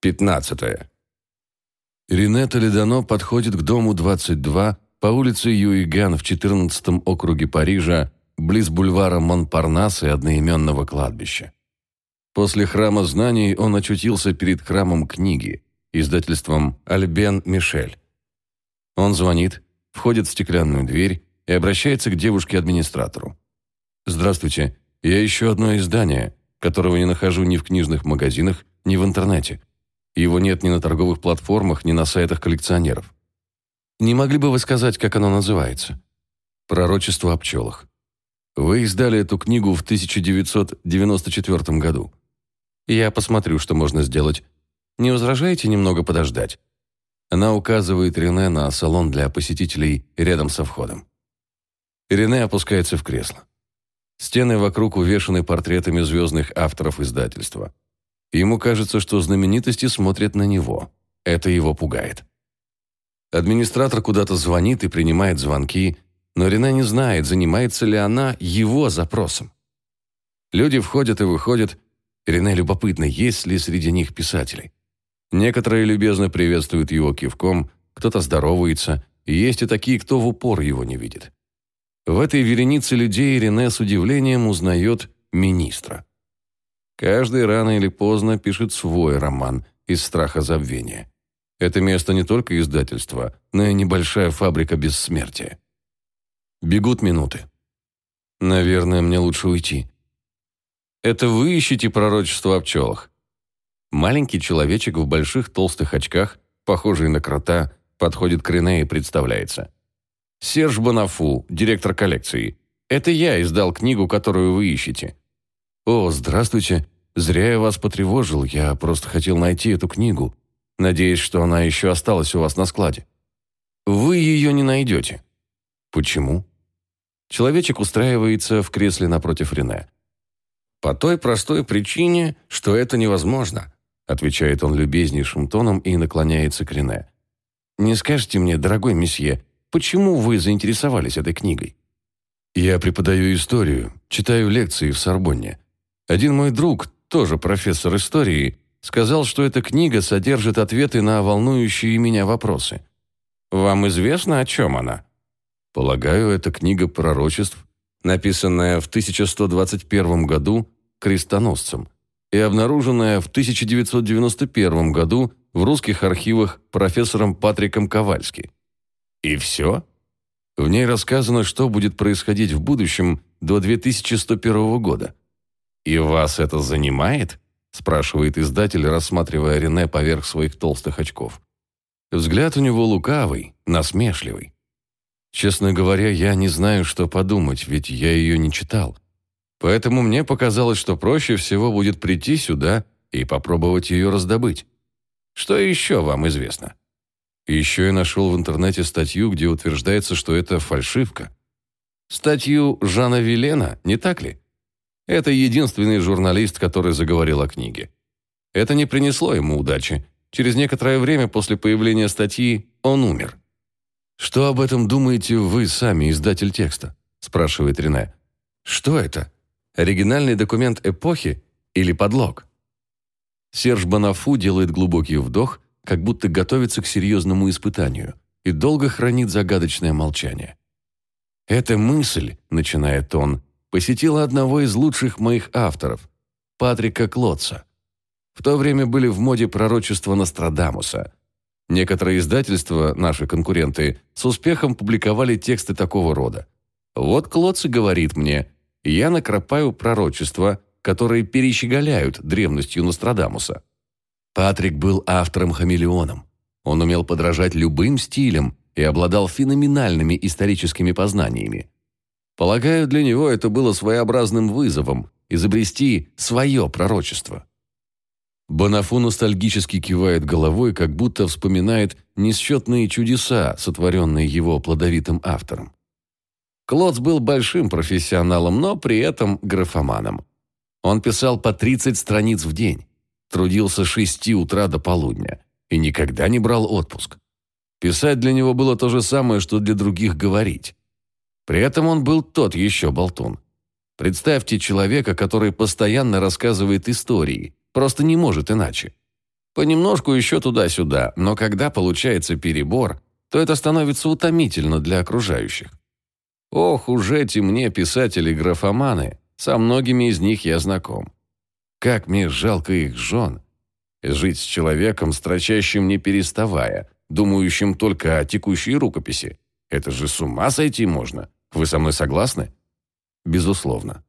15. Рене Толедано подходит к дому 22 по улице Юиган в 14 округе Парижа, близ бульвара Монпарнас и одноименного кладбища. После храма знаний он очутился перед храмом книги, издательством «Альбен Мишель». Он звонит, входит в стеклянную дверь и обращается к девушке-администратору. «Здравствуйте, я ищу одно издание, которого не нахожу ни в книжных магазинах, ни в интернете. Его нет ни на торговых платформах, ни на сайтах коллекционеров. Не могли бы вы сказать, как оно называется? «Пророчество о пчелах». Вы издали эту книгу в 1994 году. Я посмотрю, что можно сделать. Не возражаете немного подождать? Она указывает Рене на салон для посетителей рядом со входом. Рене опускается в кресло. Стены вокруг увешаны портретами звездных авторов издательства. Ему кажется, что знаменитости смотрят на него. Это его пугает. Администратор куда-то звонит и принимает звонки, но Рене не знает, занимается ли она его запросом. Люди входят и выходят. Рене любопытно, есть ли среди них писатели. Некоторые любезно приветствуют его кивком, кто-то здоровается, и есть и такие, кто в упор его не видит. В этой веренице людей Рене с удивлением узнает министра. Каждый рано или поздно пишет свой роман из страха забвения. Это место не только издательство, но и небольшая фабрика бессмертия. Бегут минуты. Наверное, мне лучше уйти. Это вы ищете пророчество о пчелах? Маленький человечек в больших толстых очках, похожий на крота, подходит к Рене и представляется. «Серж Бонафу, директор коллекции. Это я издал книгу, которую вы ищете. «О, здравствуйте. Зря я вас потревожил. Я просто хотел найти эту книгу. Надеюсь, что она еще осталась у вас на складе». «Вы ее не найдете». «Почему?» Человечек устраивается в кресле напротив Рене. «По той простой причине, что это невозможно», отвечает он любезнейшим тоном и наклоняется к Рене. «Не скажете мне, дорогой месье, почему вы заинтересовались этой книгой?» «Я преподаю историю, читаю лекции в Сорбонне. Один мой друг, тоже профессор истории, сказал, что эта книга содержит ответы на волнующие меня вопросы. Вам известно, о чем она? Полагаю, это книга пророчеств, написанная в 1121 году крестоносцем и обнаруженная в 1991 году в русских архивах профессором Патриком Ковальски. И все? В ней рассказано, что будет происходить в будущем до 2101 года. «И вас это занимает?» – спрашивает издатель, рассматривая Рене поверх своих толстых очков. Взгляд у него лукавый, насмешливый. Честно говоря, я не знаю, что подумать, ведь я ее не читал. Поэтому мне показалось, что проще всего будет прийти сюда и попробовать ее раздобыть. Что еще вам известно? Еще я нашел в интернете статью, где утверждается, что это фальшивка. Статью Жана Вилена, не так ли? Это единственный журналист, который заговорил о книге. Это не принесло ему удачи. Через некоторое время после появления статьи он умер. «Что об этом думаете вы сами, издатель текста?» – спрашивает Рене. «Что это? Оригинальный документ эпохи или подлог?» Серж Бонафу делает глубокий вдох, как будто готовится к серьезному испытанию, и долго хранит загадочное молчание. «Эта мысль», – начинает он, посетила одного из лучших моих авторов, Патрика Клотца. В то время были в моде пророчества Нострадамуса. Некоторые издательства, наши конкуренты, с успехом публиковали тексты такого рода. Вот Клотц говорит мне, я накропаю пророчества, которые перещеголяют древностью Нострадамуса. Патрик был автором-хамелеоном. Он умел подражать любым стилям и обладал феноменальными историческими познаниями. Полагаю, для него это было своеобразным вызовом – изобрести свое пророчество. Бонафу ностальгически кивает головой, как будто вспоминает несчетные чудеса, сотворенные его плодовитым автором. Клодс был большим профессионалом, но при этом графоманом. Он писал по 30 страниц в день, трудился с 6 утра до полудня и никогда не брал отпуск. Писать для него было то же самое, что для других говорить. При этом он был тот еще болтун. Представьте человека, который постоянно рассказывает истории, просто не может иначе. Понемножку еще туда-сюда, но когда получается перебор, то это становится утомительно для окружающих. Ох, уже эти мне писатели-графоманы, со многими из них я знаком. Как мне жалко их жен. Жить с человеком, строчащим не переставая, думающим только о текущей рукописи. Это же с ума сойти можно. Вы со мной согласны? Безусловно.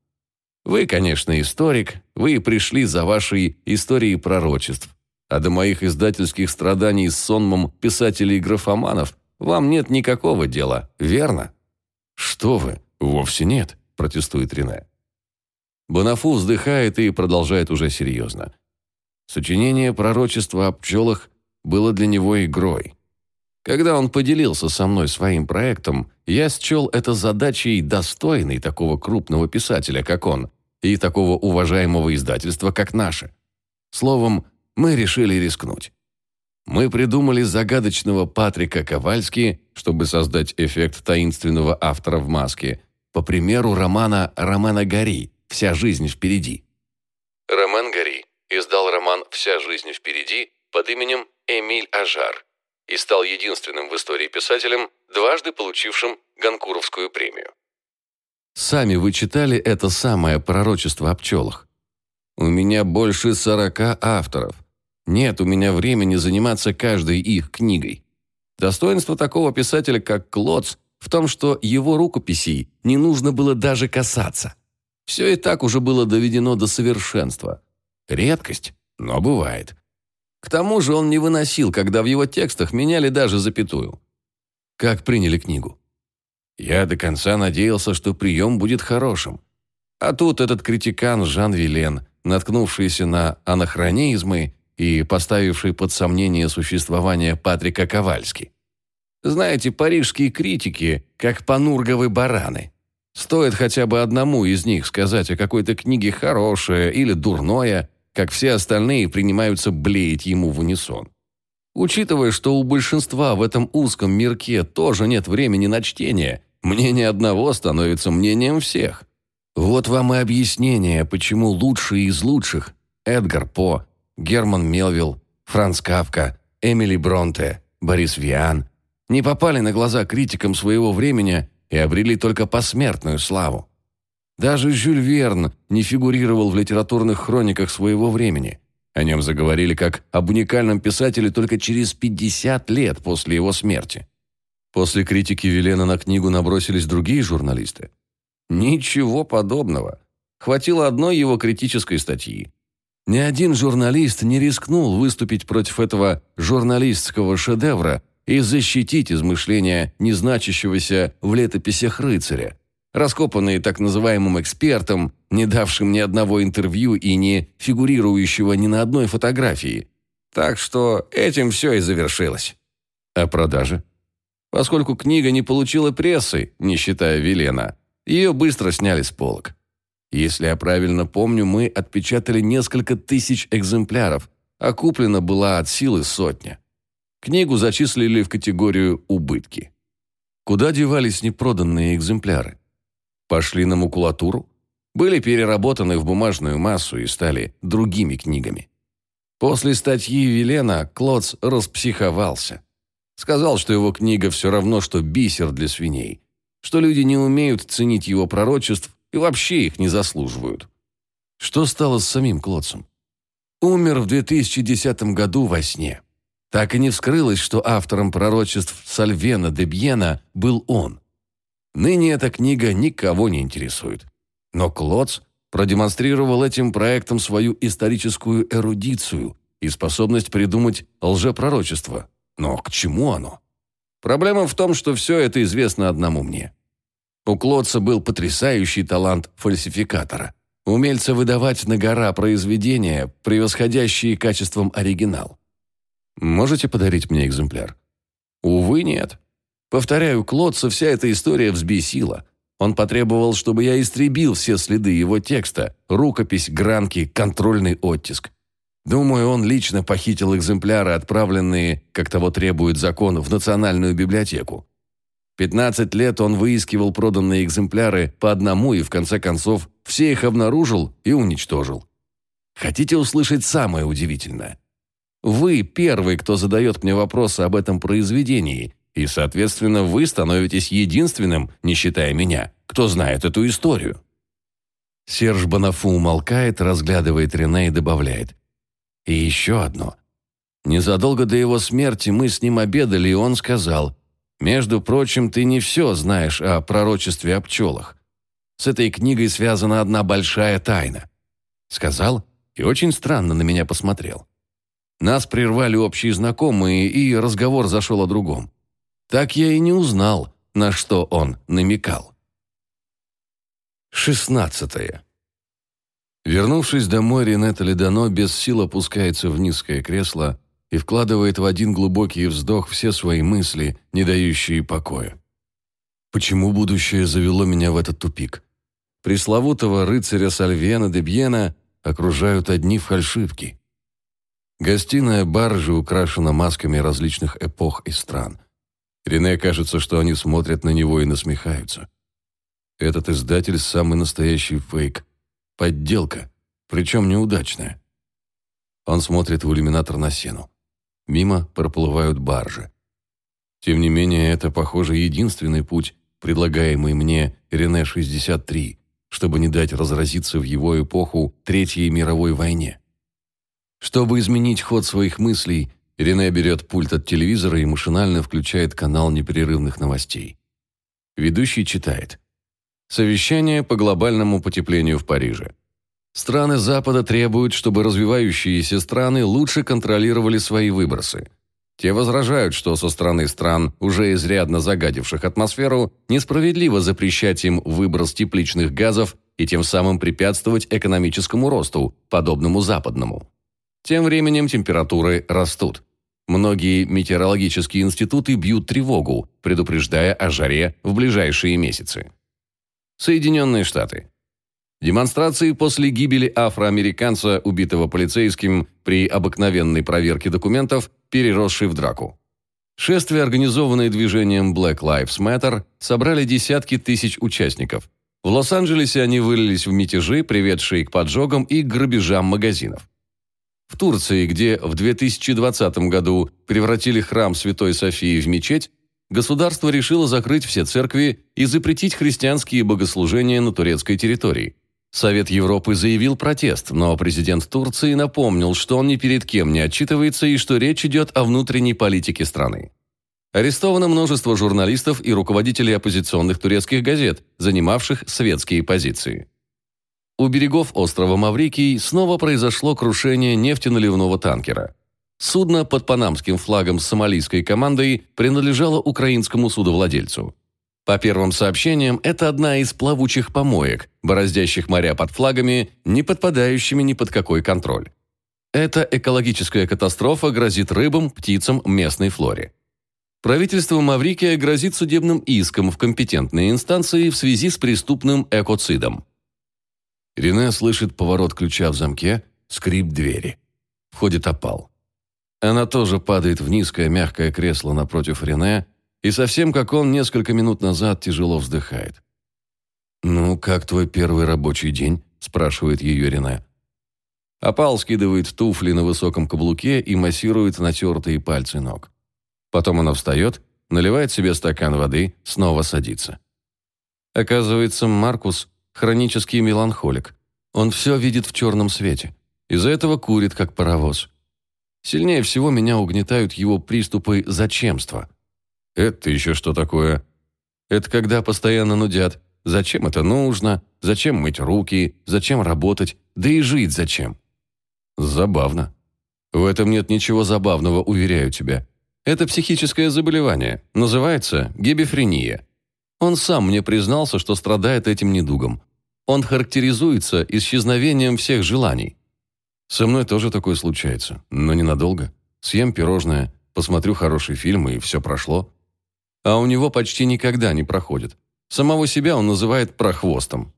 Вы, конечно, историк, вы пришли за вашей историей пророчеств. А до моих издательских страданий с сонмом писателей-графоманов вам нет никакого дела, верно? Что вы? Вовсе нет, протестует Рене. Бонафу вздыхает и продолжает уже серьезно. Сочинение пророчества о пчелах было для него игрой. Когда он поделился со мной своим проектом, я счел это задачей достойной такого крупного писателя, как он, и такого уважаемого издательства, как наше. Словом, мы решили рискнуть. Мы придумали загадочного Патрика Ковальски, чтобы создать эффект таинственного автора в маске, по примеру романа Романа Гори «Вся жизнь впереди». Роман Гори издал роман «Вся жизнь впереди» под именем Эмиль Ажар и стал единственным в истории писателем, дважды получившим Ганкуровскую премию. Сами вы читали это самое пророчество о пчелах. У меня больше сорока авторов. Нет у меня времени заниматься каждой их книгой. Достоинство такого писателя, как Клоц, в том, что его рукописей не нужно было даже касаться. Все и так уже было доведено до совершенства. Редкость, но бывает. К тому же он не выносил, когда в его текстах меняли даже запятую. Как приняли книгу? Я до конца надеялся, что прием будет хорошим. А тут этот критикан Жан Вилен, наткнувшийся на анахронизмы и поставивший под сомнение существование Патрика Ковальски. Знаете, парижские критики, как панурговы бараны. Стоит хотя бы одному из них сказать о какой-то книге хорошее или дурное, как все остальные принимаются блеять ему в унисон. Учитывая, что у большинства в этом узком мирке тоже нет времени на чтение, мнение одного становится мнением всех. Вот вам и объяснение, почему лучшие из лучших – Эдгар По, Герман Мелвилл, Франц Кавка, Эмили Бронте, Борис Виан – не попали на глаза критикам своего времени и обрели только посмертную славу. Даже Жюль Верн не фигурировал в литературных хрониках своего времени. О нем заговорили как об уникальном писателе только через 50 лет после его смерти. После критики Велена на книгу набросились другие журналисты. Ничего подобного. Хватило одной его критической статьи. Ни один журналист не рискнул выступить против этого журналистского шедевра и защитить измышления незначащегося в летописях рыцаря, раскопанные так называемым экспертом, не давшим ни одного интервью и не фигурирующего ни на одной фотографии. Так что этим все и завершилось. А продажи? Поскольку книга не получила прессы, не считая Велена, ее быстро сняли с полок. Если я правильно помню, мы отпечатали несколько тысяч экземпляров, а куплена была от силы сотня. Книгу зачислили в категорию «убытки». Куда девались непроданные экземпляры? Пошли на макулатуру? Были переработаны в бумажную массу и стали другими книгами. После статьи Велена Клоц распсиховался. Сказал, что его книга все равно, что бисер для свиней, что люди не умеют ценить его пророчеств и вообще их не заслуживают. Что стало с самим Клоцем? Умер в 2010 году во сне. Так и не вскрылось, что автором пророчеств Сальвена де Бьена был он. Ныне эта книга никого не интересует. Но Клоц продемонстрировал этим проектом свою историческую эрудицию и способность придумать лжепророчество. Но к чему оно? Проблема в том, что все это известно одному мне. У Клодца был потрясающий талант фальсификатора, умельца выдавать на гора произведения, превосходящие качеством оригинал. Можете подарить мне экземпляр? Увы, нет. Повторяю, Клодца вся эта история взбесила. Он потребовал, чтобы я истребил все следы его текста, рукопись, гранки, контрольный оттиск. Думаю, он лично похитил экземпляры, отправленные, как того требует закон, в Национальную библиотеку. 15 лет он выискивал проданные экземпляры по одному и, в конце концов, все их обнаружил и уничтожил. Хотите услышать самое удивительное? Вы первый, кто задает мне вопросы об этом произведении, и, соответственно, вы становитесь единственным, не считая меня, кто знает эту историю». Серж Бонафу умолкает, разглядывает Рене и добавляет. «И еще одно. Незадолго до его смерти мы с ним обедали, и он сказал, «Между прочим, ты не все знаешь о пророчестве о пчелах. С этой книгой связана одна большая тайна». Сказал и очень странно на меня посмотрел. Нас прервали общие знакомые, и разговор зашел о другом. Так я и не узнал, на что он намекал. Шестнадцатое. Вернувшись домой, Ренета Ледано без сил опускается в низкое кресло и вкладывает в один глубокий вздох все свои мысли, не дающие покоя. Почему будущее завело меня в этот тупик? Пресловутого рыцаря Сальвена де Бьена окружают одни фальшивки. Гостиная баржи украшена масками различных эпох и стран. Рене кажется, что они смотрят на него и насмехаются. Этот издатель – самый настоящий фейк. Подделка, причем неудачная. Он смотрит в иллюминатор на сену. Мимо проплывают баржи. Тем не менее, это, похоже, единственный путь, предлагаемый мне Рене-63, чтобы не дать разразиться в его эпоху Третьей мировой войне. Чтобы изменить ход своих мыслей, Рене берет пульт от телевизора и машинально включает канал непрерывных новостей. Ведущий читает. Совещание по глобальному потеплению в Париже. Страны Запада требуют, чтобы развивающиеся страны лучше контролировали свои выбросы. Те возражают, что со стороны стран, уже изрядно загадивших атмосферу, несправедливо запрещать им выброс тепличных газов и тем самым препятствовать экономическому росту, подобному западному. Тем временем температуры растут. Многие метеорологические институты бьют тревогу, предупреждая о жаре в ближайшие месяцы. Соединенные Штаты. Демонстрации после гибели афроамериканца, убитого полицейским при обыкновенной проверке документов, переросшей в драку. Шествия, организованные движением Black Lives Matter, собрали десятки тысяч участников. В Лос-Анджелесе они вылились в мятежи, приведшие к поджогам и грабежам магазинов. В Турции, где в 2020 году превратили храм Святой Софии в мечеть, государство решило закрыть все церкви и запретить христианские богослужения на турецкой территории. Совет Европы заявил протест, но президент Турции напомнил, что он ни перед кем не отчитывается и что речь идет о внутренней политике страны. Арестовано множество журналистов и руководителей оппозиционных турецких газет, занимавших светские позиции. У берегов острова Маврикий снова произошло крушение нефтеналивного танкера. Судно под панамским флагом с сомалийской командой принадлежало украинскому судовладельцу. По первым сообщениям, это одна из плавучих помоек, бороздящих моря под флагами, не подпадающими ни под какой контроль. Эта экологическая катастрофа грозит рыбам, птицам, местной флоре. Правительство Маврикия грозит судебным иском в компетентные инстанции в связи с преступным экоцидом. Рене слышит поворот ключа в замке, скрип двери. Входит опал. Она тоже падает в низкое мягкое кресло напротив Рене и совсем как он несколько минут назад тяжело вздыхает. «Ну, как твой первый рабочий день?» – спрашивает ее Рене. Опал скидывает туфли на высоком каблуке и массирует натертые пальцы ног. Потом она встает, наливает себе стакан воды, снова садится. Оказывается, Маркус – хронический меланхолик. Он все видит в черном свете. Из-за этого курит, как паровоз. Сильнее всего меня угнетают его приступы зачемства. Это еще что такое? Это когда постоянно нудят. Зачем это нужно? Зачем мыть руки? Зачем работать? Да и жить зачем? Забавно. В этом нет ничего забавного, уверяю тебя. Это психическое заболевание. Называется гебефрения. Он сам мне признался, что страдает этим недугом. Он характеризуется исчезновением всех желаний. Со мной тоже такое случается, но ненадолго. Съем пирожное, посмотрю хороший фильм, и все прошло. А у него почти никогда не проходит. Самого себя он называет прохвостом.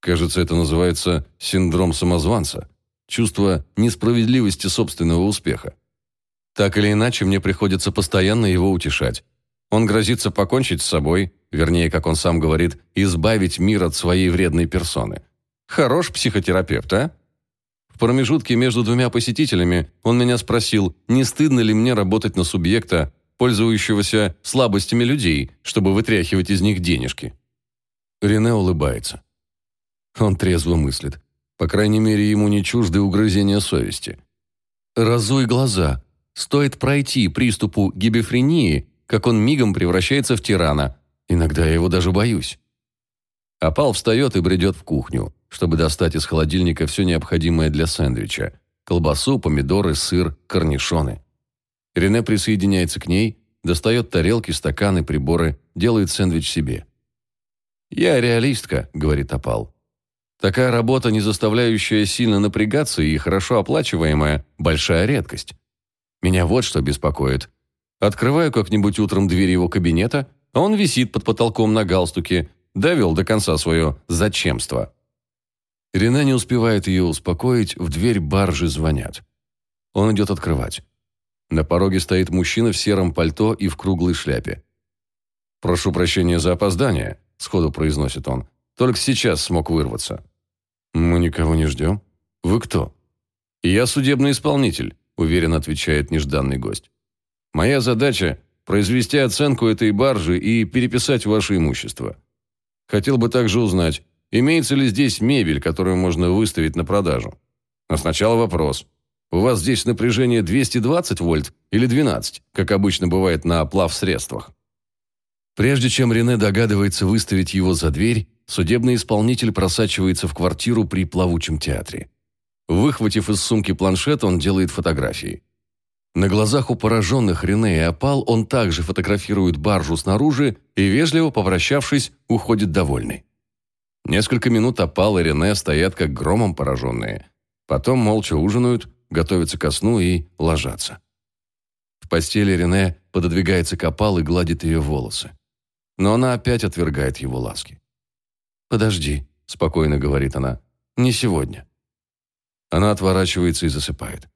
Кажется, это называется синдром самозванца, чувство несправедливости собственного успеха. Так или иначе, мне приходится постоянно его утешать. Он грозится покончить с собой, вернее, как он сам говорит, избавить мир от своей вредной персоны. Хорош психотерапевт, а? промежутке между двумя посетителями он меня спросил, не стыдно ли мне работать на субъекта, пользующегося слабостями людей, чтобы вытряхивать из них денежки. Рене улыбается. Он трезво мыслит. По крайней мере, ему не чужды угрызения совести. Разуй глаза. Стоит пройти приступу гибефрении, как он мигом превращается в тирана. Иногда я его даже боюсь. Опал встает и бредет в кухню, чтобы достать из холодильника все необходимое для сэндвича. Колбасу, помидоры, сыр, корнишоны. Рене присоединяется к ней, достает тарелки, стаканы, приборы, делает сэндвич себе. «Я реалистка», — говорит Опал. «Такая работа, не заставляющая сильно напрягаться и хорошо оплачиваемая, большая редкость. Меня вот что беспокоит. Открываю как-нибудь утром дверь его кабинета, а он висит под потолком на галстуке, довел до конца свое «зачемство». Рене не успевает ее успокоить, в дверь баржи звонят. Он идет открывать. На пороге стоит мужчина в сером пальто и в круглой шляпе. «Прошу прощения за опоздание», – сходу произносит он. «Только сейчас смог вырваться». «Мы никого не ждем. Вы кто?» «Я судебный исполнитель», – уверенно отвечает нежданный гость. «Моя задача – произвести оценку этой баржи и переписать ваше имущество. Хотел бы также узнать, имеется ли здесь мебель, которую можно выставить на продажу. Но сначала вопрос – у вас здесь напряжение 220 вольт или 12, как обычно бывает на плавсредствах. Прежде чем Рене догадывается выставить его за дверь, судебный исполнитель просачивается в квартиру при плавучем театре. Выхватив из сумки планшет, он делает фотографии. На глазах у пораженных Рене и Опал он также фотографирует баржу снаружи и, вежливо попрощавшись, уходит довольный. Несколько минут Опал и Рене стоят как громом пораженные. Потом молча ужинают, готовятся ко сну и ложатся. В постели Рене пододвигается к опал и гладит ее волосы. Но она опять отвергает его ласки. «Подожди», – спокойно говорит она, – «не сегодня». Она отворачивается и засыпает.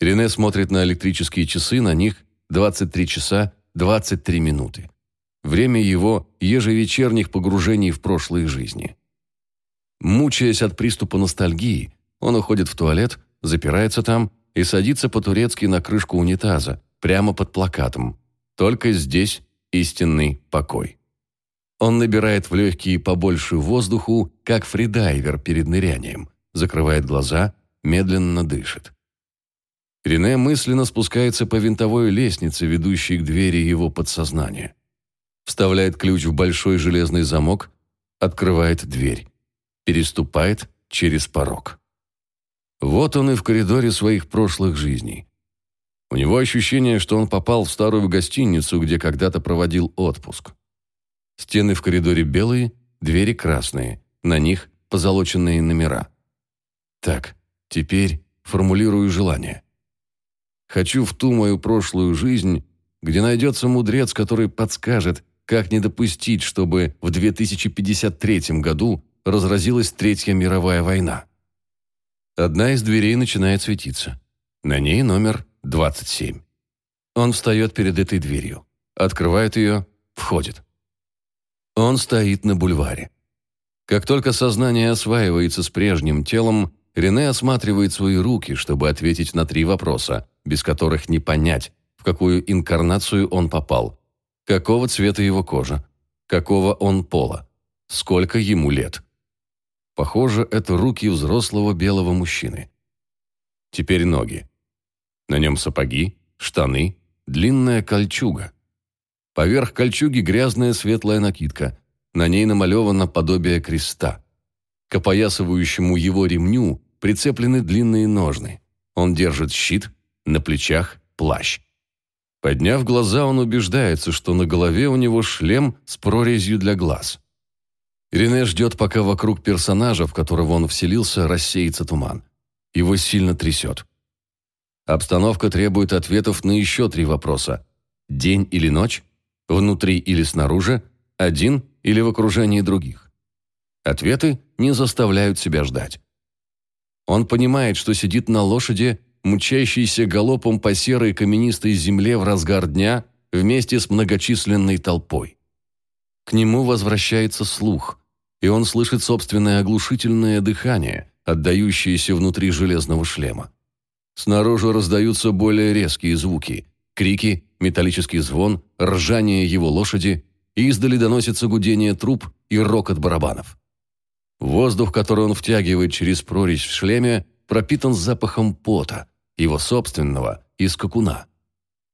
Рене смотрит на электрические часы, на них 23 часа 23 минуты. Время его ежевечерних погружений в прошлые жизни. Мучаясь от приступа ностальгии, он уходит в туалет, запирается там и садится по-турецки на крышку унитаза, прямо под плакатом. Только здесь истинный покой. Он набирает в легкие побольше воздуху, как фридайвер перед нырянием, закрывает глаза, медленно дышит. Рене мысленно спускается по винтовой лестнице, ведущей к двери его подсознания. Вставляет ключ в большой железный замок, открывает дверь, переступает через порог. Вот он и в коридоре своих прошлых жизней. У него ощущение, что он попал в старую гостиницу, где когда-то проводил отпуск. Стены в коридоре белые, двери красные, на них позолоченные номера. Так, теперь формулирую желание. Хочу в ту мою прошлую жизнь, где найдется мудрец, который подскажет, как не допустить, чтобы в 2053 году разразилась Третья мировая война. Одна из дверей начинает светиться. На ней номер 27. Он встает перед этой дверью, открывает ее, входит. Он стоит на бульваре. Как только сознание осваивается с прежним телом, Рене осматривает свои руки, чтобы ответить на три вопроса, без которых не понять, в какую инкарнацию он попал. Какого цвета его кожа? Какого он пола? Сколько ему лет? Похоже, это руки взрослого белого мужчины. Теперь ноги. На нем сапоги, штаны, длинная кольчуга. Поверх кольчуги грязная светлая накидка. На ней намалевано подобие креста. К опоясывающему его ремню прицеплены длинные ножны. Он держит щит, на плечах плащ. Подняв глаза, он убеждается, что на голове у него шлем с прорезью для глаз. Рене ждет, пока вокруг персонажа, в которого он вселился, рассеется туман. Его сильно трясет. Обстановка требует ответов на еще три вопроса. День или ночь? Внутри или снаружи? Один или в окружении других? Ответы не заставляют себя ждать. Он понимает, что сидит на лошади, мчащейся галопом по серой каменистой земле в разгар дня вместе с многочисленной толпой. К нему возвращается слух – и он слышит собственное оглушительное дыхание, отдающиеся внутри железного шлема. Снаружи раздаются более резкие звуки – крики, металлический звон, ржание его лошади, и издали доносится гудение труб и рокот барабанов. Воздух, который он втягивает через прорезь в шлеме, пропитан запахом пота, его собственного, и скакуна.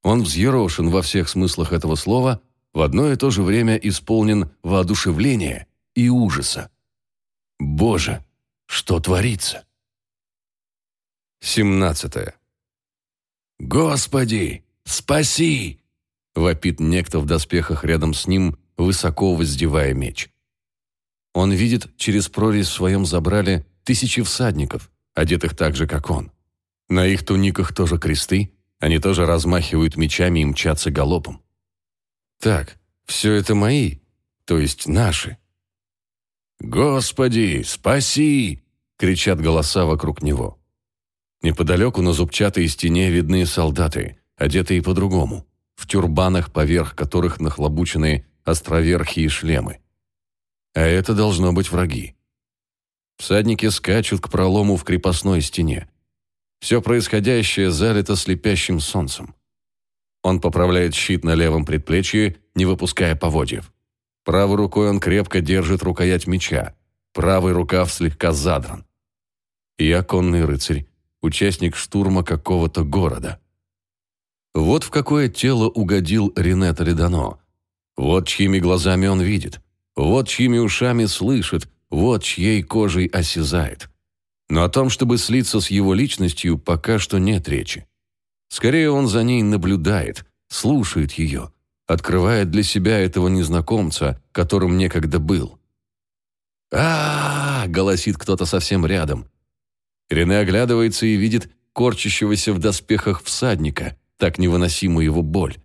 Он взъерошен во всех смыслах этого слова, в одно и то же время исполнен воодушевления и ужаса. Боже, что творится? 17. «Господи, спаси!» – вопит некто в доспехах рядом с ним, высоко воздевая меч. Он видит через прорезь в своем забрале тысячи всадников, одетых так же, как он. На их туниках тоже кресты, они тоже размахивают мечами и мчатся галопом. Так, все это мои, то есть наши. «Господи, спаси!» — кричат голоса вокруг него. Неподалеку на зубчатой стене видны солдаты, одетые по-другому, в тюрбанах, поверх которых нахлобучены островерхие шлемы. А это должно быть враги. Всадники скачут к пролому в крепостной стене. Все происходящее залито слепящим солнцем. Он поправляет щит на левом предплечье, не выпуская поводьев. Правой рукой он крепко держит рукоять меча, правый рукав слегка задран. Я конный рыцарь, участник штурма какого-то города. Вот в какое тело угодил Рене Толедано. Вот чьими глазами он видит. Вот чьими ушами слышит. Вот чьей кожей осязает. Но о том, чтобы слиться с его личностью, пока что нет речи. Скорее он за ней наблюдает, слушает ее, открывает для себя этого незнакомца, которым некогда был. а, -а, -а, голосит кто-то совсем рядом. Рене оглядывается и видит корчащегося в доспехах всадника, так невыносимую его боль.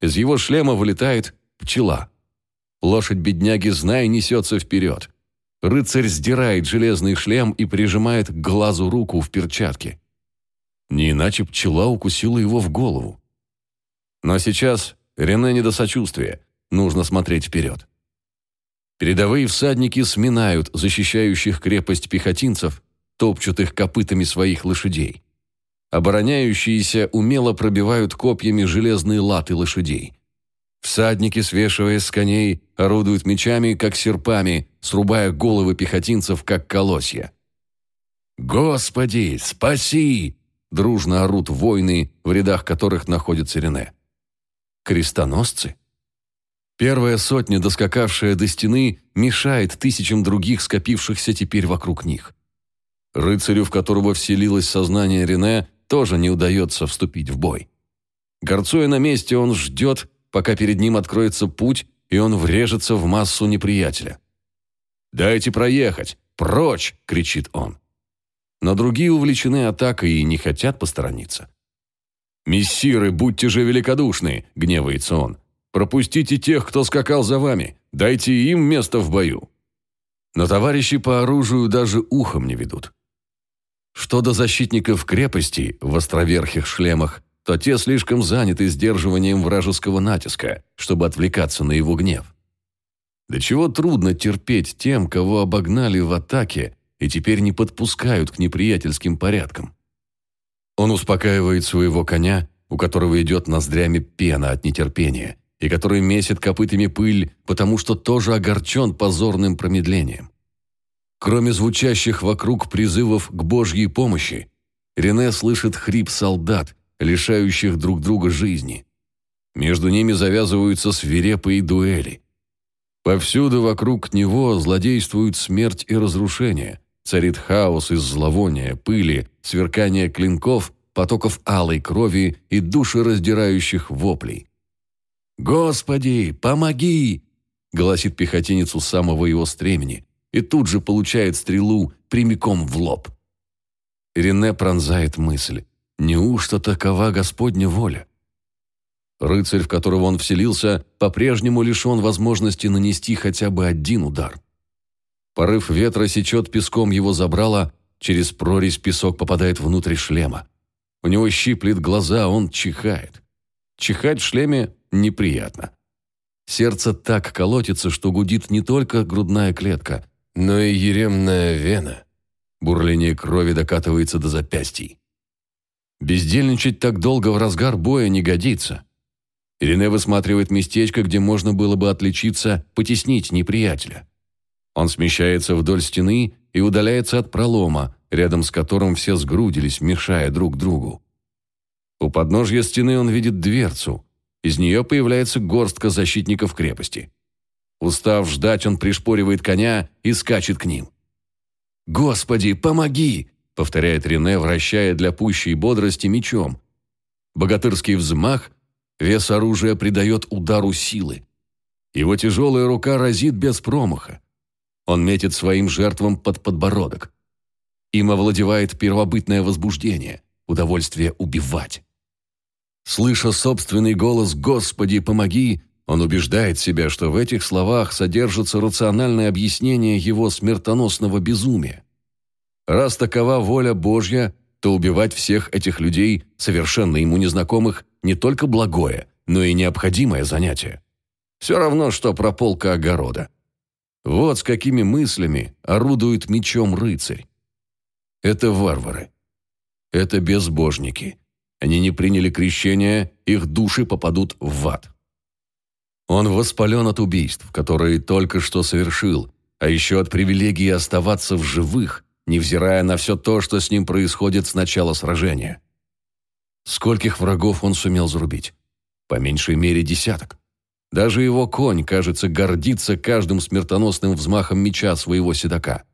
Из его шлема вылетает пчела. Лошадь бедняги, зная, несется вперед. Рыцарь сдирает железный шлем и прижимает к глазу руку в перчатке. Не иначе пчела укусила его в голову. Но сейчас Рене не до сочувствия, нужно смотреть вперед. Передовые всадники сминают защищающих крепость пехотинцев, топчут их копытами своих лошадей. Обороняющиеся умело пробивают копьями железные латы лошадей. Всадники, свешиваясь с коней, орудуют мечами, как серпами, срубая головы пехотинцев, как колосья. «Господи, спаси!» – дружно орут воины, в рядах которых находится Рене. Крестоносцы? Первая сотня, доскакавшая до стены, мешает тысячам других, скопившихся теперь вокруг них. Рыцарю, в которого вселилось сознание Рене, тоже не удается вступить в бой. Горцуя на месте, он ждет, пока перед ним откроется путь, и он врежется в массу неприятеля. «Дайте проехать! Прочь!» – кричит он. Но другие увлечены атакой и не хотят посторониться. «Мессиры, будьте же великодушны!» – гневается он. «Пропустите тех, кто скакал за вами. Дайте им место в бою». Но товарищи по оружию даже ухом не ведут. Что до защитников крепости в островерхих шлемах, то те слишком заняты сдерживанием вражеского натиска, чтобы отвлекаться на его гнев. До чего трудно терпеть тем, кого обогнали в атаке и теперь не подпускают к неприятельским порядкам. Он успокаивает своего коня, у которого идет ноздрями пена от нетерпения, и который месит копытами пыль, потому что тоже огорчен позорным промедлением. Кроме звучащих вокруг призывов к Божьей помощи, Рене слышит хрип солдат, лишающих друг друга жизни. Между ними завязываются свирепые дуэли. Повсюду вокруг него злодействуют смерть и разрушение. Царит хаос из зловония, пыли, сверкания клинков, потоков алой крови и душераздирающих воплей. «Господи, помоги!» – гласит пехотинец у самого его стремени, и тут же получает стрелу прямиком в лоб. Рене пронзает мысль. Неужто такова Господня воля? Рыцарь, в которого он вселился, по-прежнему лишен возможности нанести хотя бы один удар. Порыв ветра сечет песком его забрало, через прорезь песок попадает внутрь шлема. У него щиплет глаза, он чихает. Чихать в шлеме неприятно. Сердце так колотится, что гудит не только грудная клетка, но и еремная вена. Бурление крови докатывается до запястий. Бездельничать так долго в разгар боя не годится. Ирине высматривает местечко, где можно было бы отличиться, потеснить неприятеля. Он смещается вдоль стены и удаляется от пролома, рядом с которым все сгрудились, мешая друг другу. У подножья стены он видит дверцу. Из нее появляется горстка защитников крепости. Устав ждать, он пришпоривает коня и скачет к ним. «Господи, помоги!» — повторяет Рене, вращая для пущей бодрости мечом. Богатырский взмах, вес оружия придает удару силы. Его тяжелая рука разит без промаха. Он метит своим жертвам под подбородок. Им овладевает первобытное возбуждение, удовольствие убивать. Слыша собственный голос «Господи, помоги!», он убеждает себя, что в этих словах содержится рациональное объяснение его смертоносного безумия. Раз такова воля Божья, то убивать всех этих людей, совершенно ему незнакомых, не только благое, но и необходимое занятие. Все равно, что прополка огорода. Вот с какими мыслями орудует мечом рыцарь. Это варвары. Это безбожники. Они не приняли крещение, их души попадут в ад. Он воспален от убийств, которые только что совершил, а еще от привилегии оставаться в живых, невзирая на все то, что с ним происходит с начала сражения. Скольких врагов он сумел зарубить? По меньшей мере десяток. Даже его конь, кажется, гордится каждым смертоносным взмахом меча своего седока.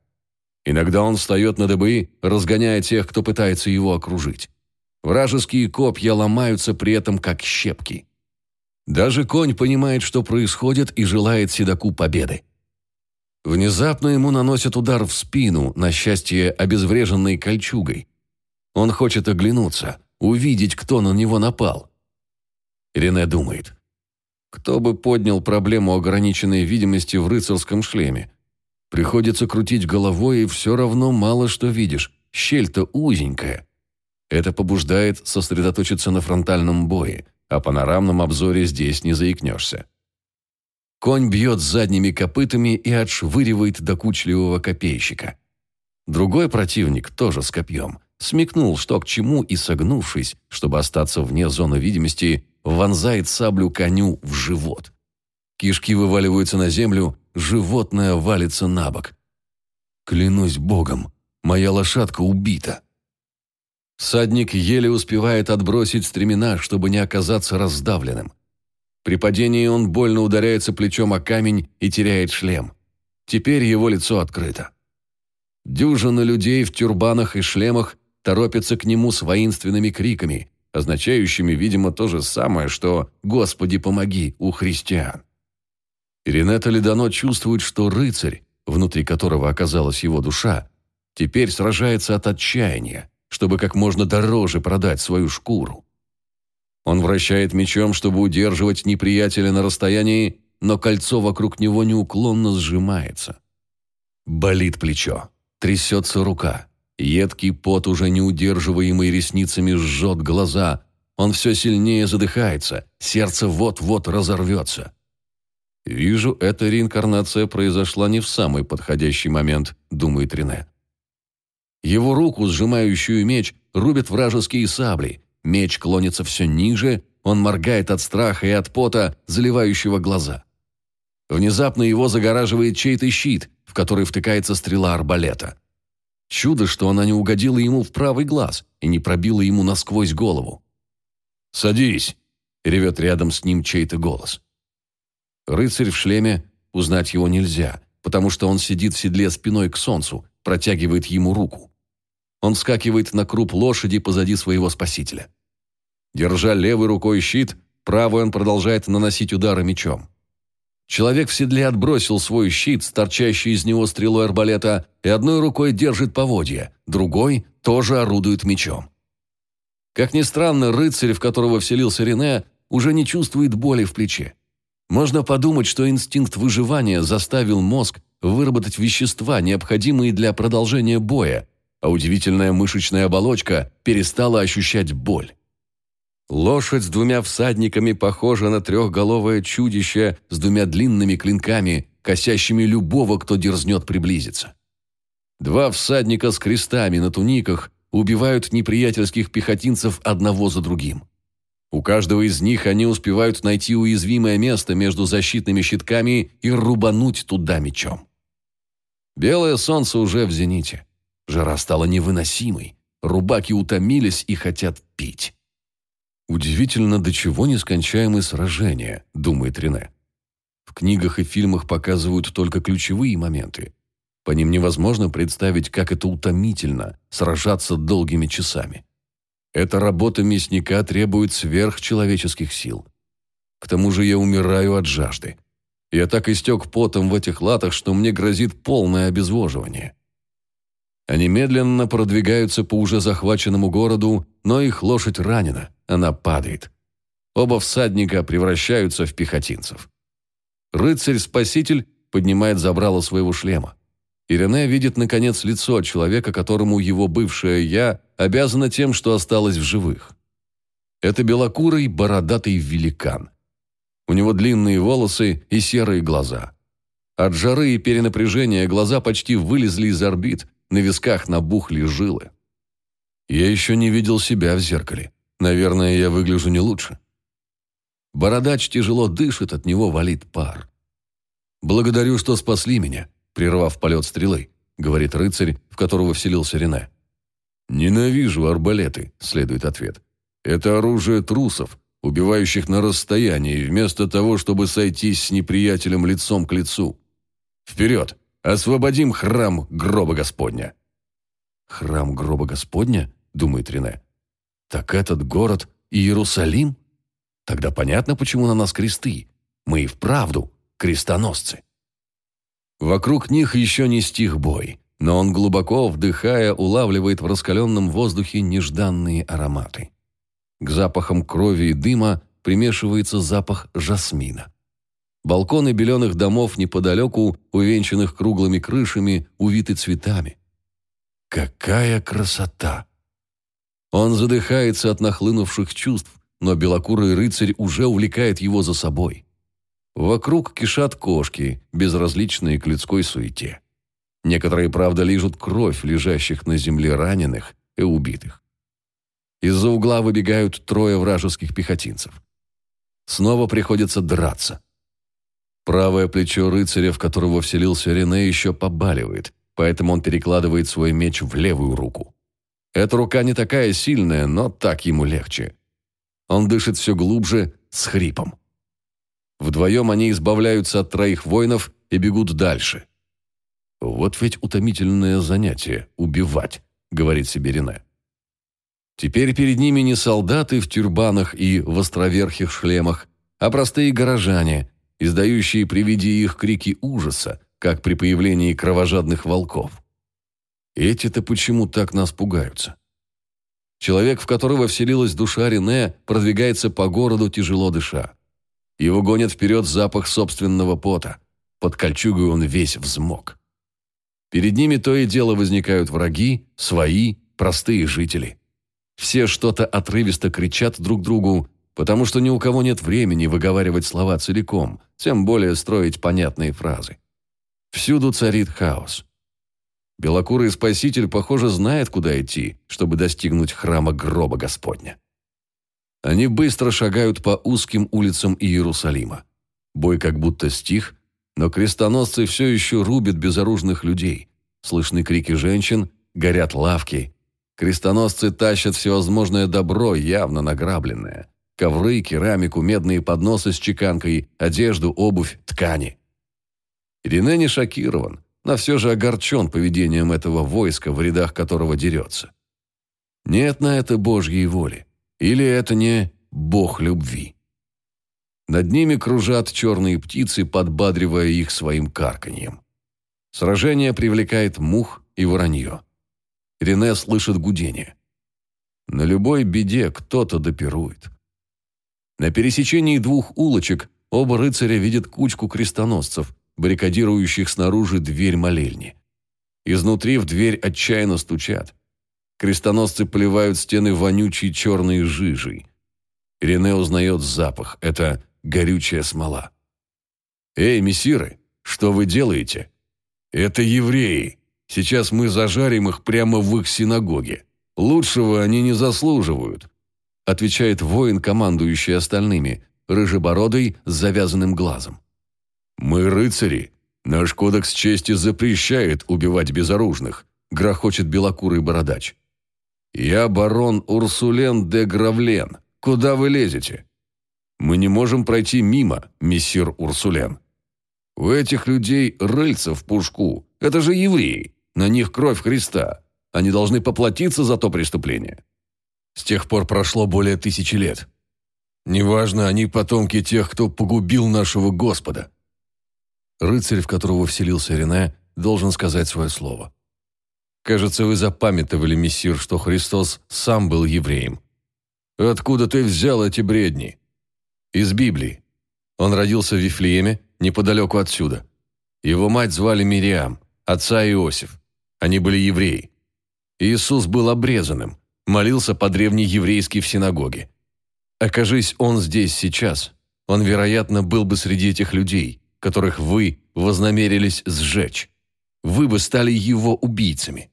Иногда он встает на дыбы, разгоняя тех, кто пытается его окружить. Вражеские копья ломаются при этом как щепки. Даже конь понимает, что происходит, и желает седоку победы. Внезапно ему наносят удар в спину, на счастье обезвреженной кольчугой. Он хочет оглянуться, увидеть, кто на него напал. Рене думает. Кто бы поднял проблему ограниченной видимости в рыцарском шлеме? Приходится крутить головой, и все равно мало что видишь. Щель-то узенькая. Это побуждает сосредоточиться на фронтальном бое – о панорамном обзоре здесь не заикнешься. Конь бьет задними копытами и отшвыривает докучливого копейщика. Другой противник, тоже с копьем, смекнул, что к чему, и, согнувшись, чтобы остаться вне зоны видимости, вонзает саблю коню в живот. Кишки вываливаются на землю, животное валится на бок. «Клянусь богом, моя лошадка убита!» Садник еле успевает отбросить стремена, чтобы не оказаться раздавленным. При падении он больно ударяется плечом о камень и теряет шлем. Теперь его лицо открыто. Дюжина людей в тюрбанах и шлемах торопятся к нему с воинственными криками, означающими, видимо, то же самое, что «Господи, помоги» у христиан. Иринета Ледано чувствует, что рыцарь, внутри которого оказалась его душа, теперь сражается от отчаяния, чтобы как можно дороже продать свою шкуру. Он вращает мечом, чтобы удерживать неприятеля на расстоянии, но кольцо вокруг него неуклонно сжимается. Болит плечо, трясется рука. Едкий пот, уже неудерживаемый ресницами, жжет глаза. Он все сильнее задыхается, сердце вот-вот разорвется. «Вижу, эта реинкарнация произошла не в самый подходящий момент», — думает Рене. Его руку, сжимающую меч, рубят вражеские сабли. Меч клонится все ниже, он моргает от страха и от пота, заливающего глаза. Внезапно его загораживает чей-то щит, в который втыкается стрела арбалета. Чудо, что она не угодила ему в правый глаз и не пробила ему насквозь голову. «Садись!» — ревет рядом с ним чей-то голос. Рыцарь в шлеме, узнать его нельзя, потому что он сидит в седле спиной к солнцу, протягивает ему руку. Он вскакивает на круп лошади позади своего спасителя. Держа левой рукой щит, правой он продолжает наносить удары мечом. Человек в седле отбросил свой щит, торчащий из него стрелой арбалета, и одной рукой держит поводья, другой тоже орудует мечом. Как ни странно, рыцарь, в которого вселился Рене, уже не чувствует боли в плече. Можно подумать, что инстинкт выживания заставил мозг выработать вещества, необходимые для продолжения боя, а удивительная мышечная оболочка перестала ощущать боль. Лошадь с двумя всадниками похожа на трехголовое чудище с двумя длинными клинками, косящими любого, кто дерзнет приблизиться. Два всадника с крестами на туниках убивают неприятельских пехотинцев одного за другим. У каждого из них они успевают найти уязвимое место между защитными щитками и рубануть туда мечом. Белое солнце уже в зените. Жара стала невыносимой. Рубаки утомились и хотят пить. «Удивительно, до чего нескончаемые сражения», — думает Рене. В книгах и фильмах показывают только ключевые моменты. По ним невозможно представить, как это утомительно – сражаться долгими часами. Эта работа мясника требует сверхчеловеческих сил. К тому же я умираю от жажды. Я так истек потом в этих латах, что мне грозит полное обезвоживание. Они медленно продвигаются по уже захваченному городу, но их лошадь ранена, она падает. Оба всадника превращаются в пехотинцев. Рыцарь-спаситель поднимает забрало своего шлема. Ирене видит, наконец, лицо человека, которому его бывшее «я» обязано тем, что осталось в живых. Это белокурый, бородатый великан. У него длинные волосы и серые глаза. От жары и перенапряжения глаза почти вылезли из орбит, на висках набухли жилы. Я еще не видел себя в зеркале. Наверное, я выгляжу не лучше. Бородач тяжело дышит, от него валит пар. «Благодарю, что спасли меня», прервав полет стрелы, говорит рыцарь, в которого вселился Рене. «Ненавижу арбалеты», — следует ответ. «Это оружие трусов, убивающих на расстоянии, вместо того, чтобы сойтись с неприятелем лицом к лицу. Вперед! Освободим храм гроба Господня!» «Храм гроба Господня?» — думает Рене. «Так этот город Иерусалим? Тогда понятно, почему на нас кресты. Мы и вправду крестоносцы». Вокруг них еще не стих бой, но он глубоко вдыхая улавливает в раскаленном воздухе нежданные ароматы. К запахам крови и дыма примешивается запах жасмина. Балконы беленых домов неподалеку, увенчанных круглыми крышами, увиты цветами. Какая красота! Он задыхается от нахлынувших чувств, но белокурый рыцарь уже увлекает его за собой. Вокруг кишат кошки, безразличные к людской суете. Некоторые, правда, лижут кровь лежащих на земле раненых и убитых. Из-за угла выбегают трое вражеских пехотинцев. Снова приходится драться. Правое плечо рыцаря, в которого вселился Рене, еще побаливает, поэтому он перекладывает свой меч в левую руку. Эта рука не такая сильная, но так ему легче. Он дышит все глубже, с хрипом. Вдвоем они избавляются от троих воинов и бегут дальше. «Вот ведь утомительное занятие – убивать», – говорит себе Рене. Теперь перед ними не солдаты в тюрбанах и в островерхих шлемах, а простые горожане, издающие при виде их крики ужаса, как при появлении кровожадных волков. Эти-то почему так нас пугаются? Человек, в которого вселилась душа Рене, продвигается по городу, тяжело дыша. Его гонит вперед запах собственного пота. Под кольчугой он весь взмок. Перед ними то и дело возникают враги, свои, простые жители. Все что-то отрывисто кричат друг другу, потому что ни у кого нет времени выговаривать слова целиком, тем более строить понятные фразы. Всюду царит хаос. Белокурый спаситель, похоже, знает, куда идти, чтобы достигнуть храма гроба Господня. Они быстро шагают по узким улицам Иерусалима. Бой как будто стих, но крестоносцы все еще рубят безоружных людей. Слышны крики женщин, горят лавки. Крестоносцы тащат всевозможное добро, явно награбленное. Ковры, керамику, медные подносы с чеканкой, одежду, обувь, ткани. Рене не шокирован, но все же огорчен поведением этого войска, в рядах которого дерется. Нет на это Божьей воли. Или это не бог любви? Над ними кружат черные птицы, подбадривая их своим карканьем. Сражение привлекает мух и воронье. Рене слышит гудение. На любой беде кто-то допирует. На пересечении двух улочек оба рыцаря видят кучку крестоносцев, баррикадирующих снаружи дверь молельни. Изнутри в дверь отчаянно стучат. Крестоносцы поливают стены вонючей черной жижей. Рене узнает запах. Это горючая смола. «Эй, мессиры, что вы делаете?» «Это евреи. Сейчас мы зажарим их прямо в их синагоге. Лучшего они не заслуживают», отвечает воин, командующий остальными, рыжебородый с завязанным глазом. «Мы рыцари. Наш кодекс чести запрещает убивать безоружных», грохочет белокурый бородач. «Я барон Урсулен де Гравлен. Куда вы лезете?» «Мы не можем пройти мимо, мессир Урсулен. У этих людей рыльца в пушку. Это же евреи. На них кровь Христа. Они должны поплатиться за то преступление. С тех пор прошло более тысячи лет. Неважно, они потомки тех, кто погубил нашего Господа. Рыцарь, в которого вселился Рене, должен сказать свое слово. Кажется, вы запамятовали, мессир, что Христос сам был евреем. Откуда ты взял эти бредни? Из Библии. Он родился в Вифлееме, неподалеку отсюда. Его мать звали Мириам, отца Иосиф. Они были евреи. Иисус был обрезанным, молился по-древнееврейски в синагоге. Окажись он здесь сейчас, он, вероятно, был бы среди этих людей, которых вы вознамерились сжечь. Вы бы стали его убийцами.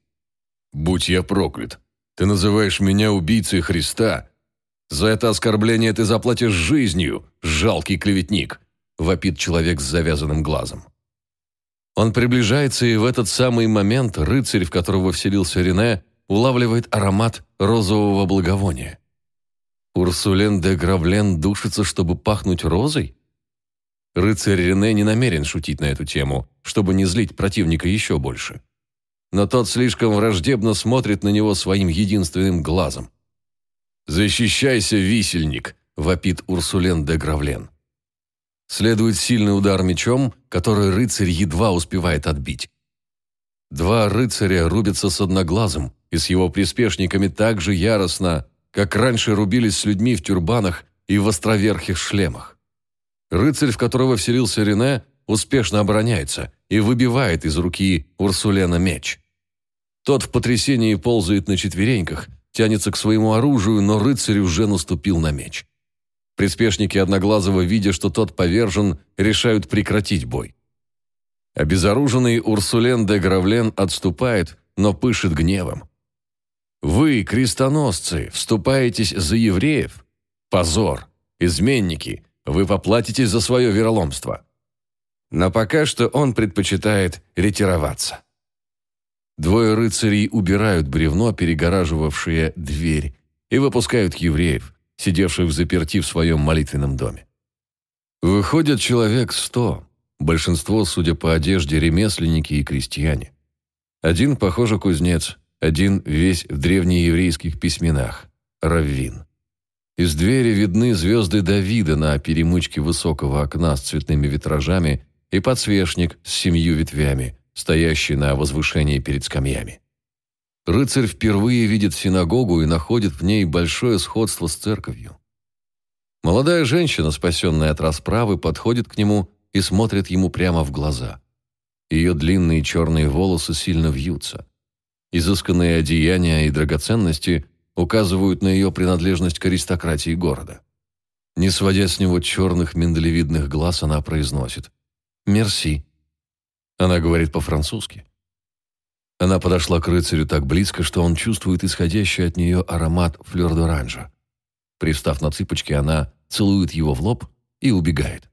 Будь я проклят. Ты называешь меня убийцей Христа. За это оскорбление ты заплатишь жизнью, жалкий клеветник, вопит человек с завязанным глазом. Он приближается, и в этот самый момент рыцарь, в которого вселился Рене, улавливает аромат розового благовония. Урсулен де Гравлен душится, чтобы пахнуть розой? Рыцарь Рене не намерен шутить на эту тему, чтобы не злить противника еще больше. Но тот слишком враждебно смотрит на него своим единственным глазом. «Защищайся, висельник!» – вопит Урсулен де Гравлен. Следует сильный удар мечом, который рыцарь едва успевает отбить. Два рыцаря рубятся с одноглазым и с его приспешниками так же яростно, как раньше рубились с людьми в тюрбанах и в островерхих шлемах. Рыцарь, в которого вселился Рене, успешно обороняется и выбивает из руки Урсулена меч. Тот в потрясении ползает на четвереньках, тянется к своему оружию, но рыцарь уже наступил на меч. Приспешники Одноглазого, видя, что тот повержен, решают прекратить бой. Обезоруженный Урсулен де Гравлен отступает, но пышет гневом. «Вы, крестоносцы, вступаетесь за евреев? Позор! Изменники! Вы поплатитесь за свое вероломство!» Но пока что он предпочитает ретироваться. Двое рыцарей убирают бревно, перегораживавшее дверь, и выпускают евреев, сидевших в заперти в своем молитвенном доме. Выходит человек сто, большинство, судя по одежде, ремесленники и крестьяне. Один, похоже, кузнец, один весь в древнееврейских письменах, раввин. Из двери видны звезды Давида на перемычке высокого окна с цветными витражами и подсвечник с семью ветвями, стоящий на возвышении перед скамьями. Рыцарь впервые видит синагогу и находит в ней большое сходство с церковью. Молодая женщина, спасенная от расправы, подходит к нему и смотрит ему прямо в глаза. Ее длинные черные волосы сильно вьются. Изысканные одеяния и драгоценности указывают на ее принадлежность к аристократии города. Не сводя с него черных миндалевидных глаз, она произносит «Мерси». Она говорит по-французски. Она подошла к рыцарю так близко, что он чувствует исходящий от нее аромат флёр-д'оранжа. Пристав на цыпочки, она целует его в лоб и убегает.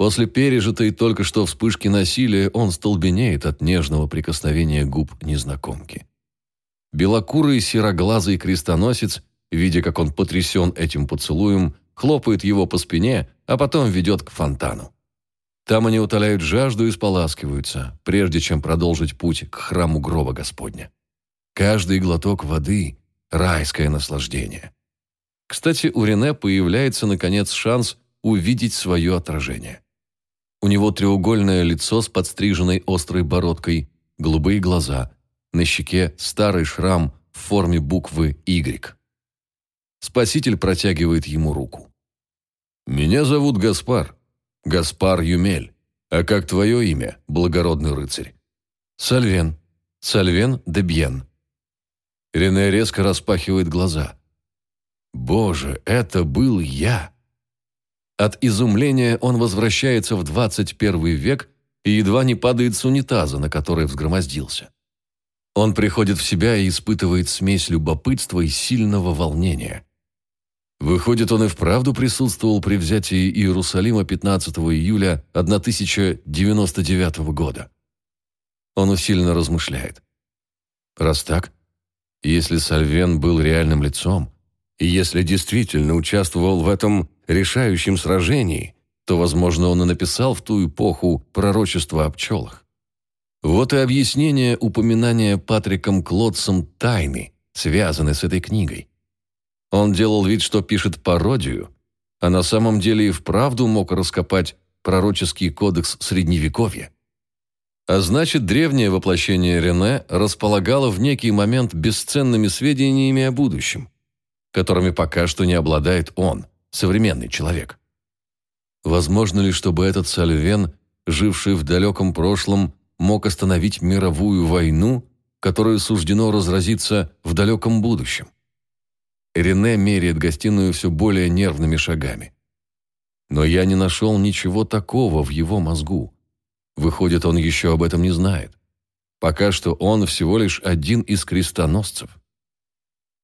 После пережитой только что вспышки насилия он столбенеет от нежного прикосновения губ незнакомки. Белокурый сероглазый крестоносец, видя, как он потрясен этим поцелуем, хлопает его по спине, а потом ведет к фонтану. Там они утоляют жажду и споласкиваются, прежде чем продолжить путь к храму гроба Господня. Каждый глоток воды – райское наслаждение. Кстати, у Рене появляется, наконец, шанс увидеть свое отражение. У него треугольное лицо с подстриженной острой бородкой, голубые глаза, на щеке старый шрам в форме буквы «Y». Спаситель протягивает ему руку. «Меня зовут Гаспар», Гаспар Юмель. А как твое имя, благородный рыцарь? Сальвен. Сальвен де Бьен. Рене резко распахивает глаза. Боже, это был я. От изумления он возвращается в 21 век и едва не падает с унитаза, на который взгромоздился. Он приходит в себя и испытывает смесь любопытства и сильного волнения. Выходит, он и вправду присутствовал при взятии Иерусалима 15 июля 1099 года. Он усиленно размышляет. Раз так, если Сальвен был реальным лицом, и если действительно участвовал в этом решающем сражении, то, возможно, он и написал в ту эпоху пророчество о пчелах. Вот и объяснение упоминания Патриком Клодсом тайны, связанной с этой книгой. Он делал вид, что пишет пародию, а на самом деле и вправду мог раскопать пророческий кодекс Средневековья. А значит, древнее воплощение Рене располагало в некий момент бесценными сведениями о будущем, которыми пока что не обладает он, современный человек. Возможно ли, чтобы этот Сальвен, живший в далеком прошлом, мог остановить мировую войну, которую суждено разразиться в далеком будущем? Рене меряет гостиную все более нервными шагами. Но я не нашел ничего такого в его мозгу. Выходит, он еще об этом не знает. Пока что он всего лишь один из крестоносцев.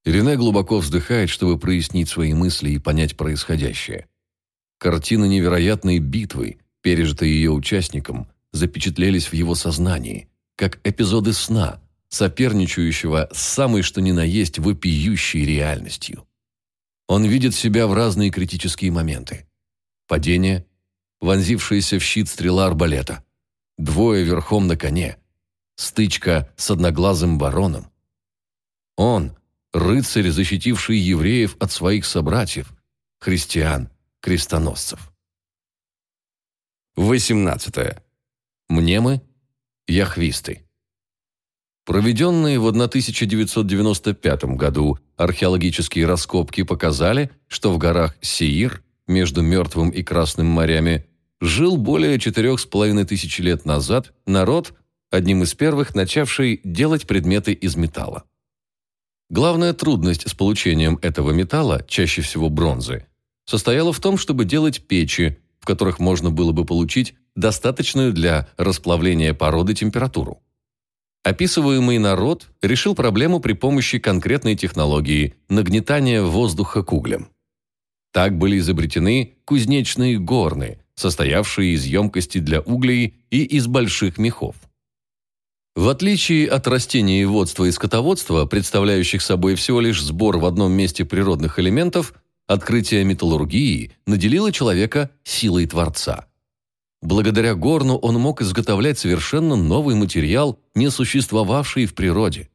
Рене глубоко вздыхает, чтобы прояснить свои мысли и понять происходящее. Картины невероятной битвы, пережитые ее участником, запечатлелись в его сознании, как эпизоды сна, соперничающего с самой что ни на есть вопиющей реальностью. Он видит себя в разные критические моменты. Падение, вонзившаяся в щит стрела арбалета, двое верхом на коне, стычка с одноглазым бароном. Он, рыцарь, защитивший евреев от своих собратьев, христиан, крестоносцев. 18. Мнемы, яхвисты. Проведенные в 1995 году археологические раскопки показали, что в горах Сеир, между Мертвым и Красным морями, жил более четырех с половиной тысяч лет назад народ, одним из первых начавший делать предметы из металла. Главная трудность с получением этого металла, чаще всего бронзы, состояла в том, чтобы делать печи, в которых можно было бы получить достаточную для расплавления породы температуру. Описываемый народ решил проблему при помощи конкретной технологии нагнетания воздуха к углям. Так были изобретены кузнечные горны, состоявшие из емкости для углей и из больших мехов. В отличие от растениеводства и скотоводства, представляющих собой всего лишь сбор в одном месте природных элементов, открытие металлургии наделило человека силой Творца. Благодаря горну он мог изготовлять совершенно новый материал, не существовавший в природе.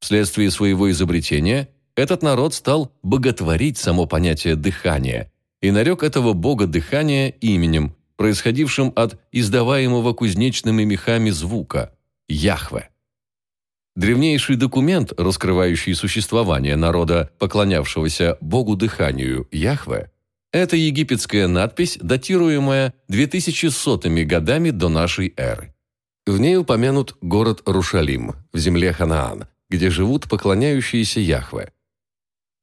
Вследствие своего изобретения этот народ стал боготворить само понятие дыхания и нарек этого бога дыхания именем, происходившим от издаваемого кузнечными мехами звука – Яхве. Древнейший документ, раскрывающий существование народа, поклонявшегося богу дыханию Яхве, это египетская надпись, датируемая 2100 годами до нашей эры. В ней упомянут город Рушалим в земле Ханаан, где живут поклоняющиеся Яхве.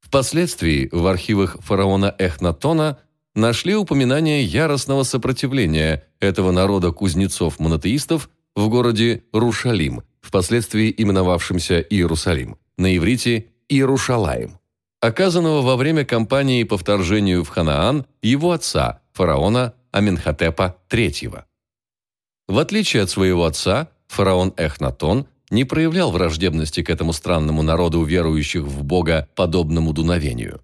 Впоследствии в архивах фараона Эхнатона нашли упоминание яростного сопротивления этого народа кузнецов-монотеистов в городе Рушалим, впоследствии именовавшемся Иерусалим, на иврите Иерушалаим, оказанного во время кампании по вторжению в Ханаан его отца, фараона Аменхотепа III. В отличие от своего отца, фараон Эхнатон не проявлял враждебности к этому странному народу верующих в Бога подобному дуновению.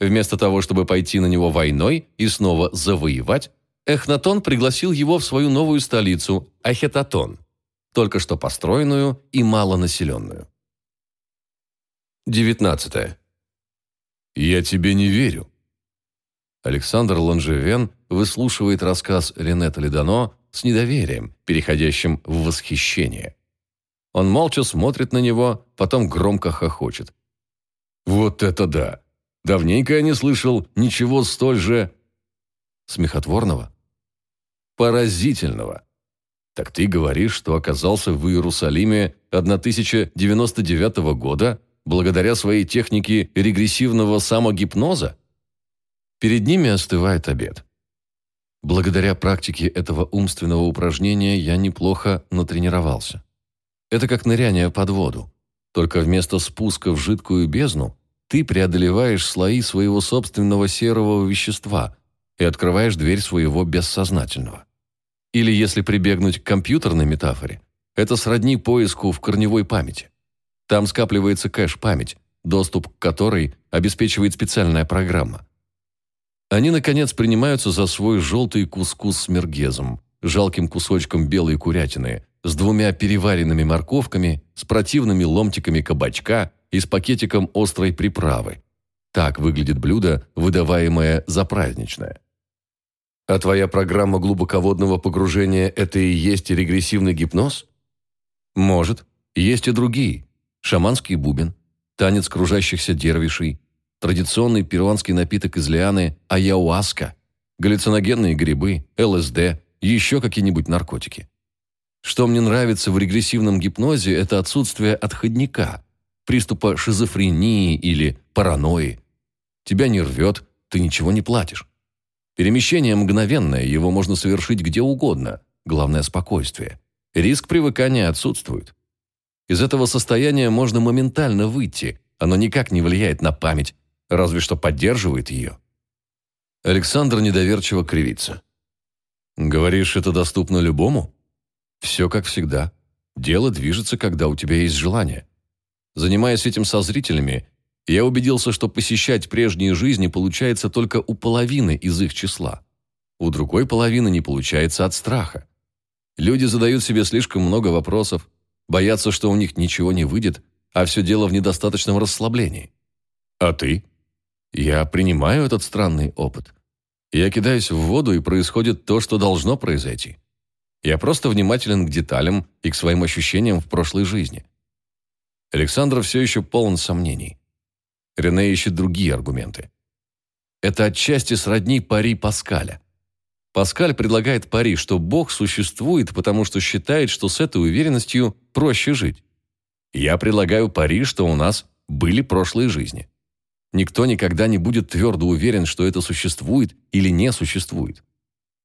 Вместо того, чтобы пойти на него войной и снова завоевать, Эхнатон пригласил его в свою новую столицу – Ахетатон, только что построенную и малонаселенную. 19. «Я тебе не верю». Александр Ланжевен выслушивает рассказ Ренета Ледано с недоверием, переходящим в восхищение. Он молча смотрит на него, потом громко хохочет. «Вот это да! Давненько я не слышал ничего столь же...» «Смехотворного?» Поразительного. Так ты говоришь, что оказался в Иерусалиме 1099 года благодаря своей технике регрессивного самогипноза? Перед ними остывает обед. Благодаря практике этого умственного упражнения я неплохо натренировался. Это как ныряние под воду. Только вместо спуска в жидкую бездну ты преодолеваешь слои своего собственного серого вещества и открываешь дверь своего бессознательного. Или если прибегнуть к компьютерной метафоре, это сродни поиску в корневой памяти. Там скапливается кэш-память, доступ к которой обеспечивает специальная программа. Они, наконец, принимаются за свой желтый кускус с мергезом, жалким кусочком белой курятины, с двумя переваренными морковками, с противными ломтиками кабачка и с пакетиком острой приправы. Так выглядит блюдо, выдаваемое за праздничное. А твоя программа глубоководного погружения – это и есть регрессивный гипноз? Может. Есть и другие. Шаманский бубен, танец кружащихся дервишей, традиционный перуанский напиток из лианы – аяуаска, галлюциногенные грибы, ЛСД, еще какие-нибудь наркотики. Что мне нравится в регрессивном гипнозе – это отсутствие отходника, приступа шизофрении или паранойи. Тебя не рвет, ты ничего не платишь. Перемещение мгновенное, его можно совершить где угодно. Главное – спокойствие. Риск привыкания отсутствует. Из этого состояния можно моментально выйти. Оно никак не влияет на память, разве что поддерживает ее. Александр недоверчиво кривится. «Говоришь, это доступно любому?» «Все как всегда. Дело движется, когда у тебя есть желание. Занимаясь этим со зрителями, я убедился, что посещать прежние жизни получается только у половины из их числа. У другой половины не получается от страха. Люди задают себе слишком много вопросов, боятся, что у них ничего не выйдет, а все дело в недостаточном расслаблении. А ты? Я принимаю этот странный опыт. Я кидаюсь в воду, и происходит то, что должно произойти. Я просто внимателен к деталям и к своим ощущениям в прошлой жизни. Александр все еще полон сомнений. Рене ищет другие аргументы. Это отчасти сродни пари Паскаля. Паскаль предлагает пари, что Бог существует, потому что считает, что с этой уверенностью проще жить. Я предлагаю пари, что у нас были прошлые жизни. Никто никогда не будет твердо уверен, что это существует или не существует.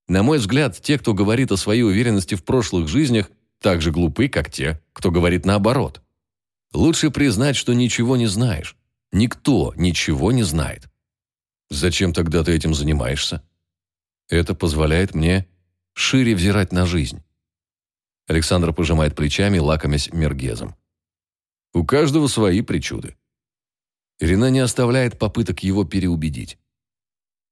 На мой взгляд, те, кто говорит о своей уверенности в прошлых жизнях, так же глупы, как те, кто говорит наоборот. Лучше признать, что ничего не знаешь. Никто ничего не знает. Зачем тогда ты этим занимаешься? Это позволяет мне шире взирать на жизнь. Александр пожимает плечами, лакомясь мергезом. У каждого свои причуды. Ирина не оставляет попыток его переубедить.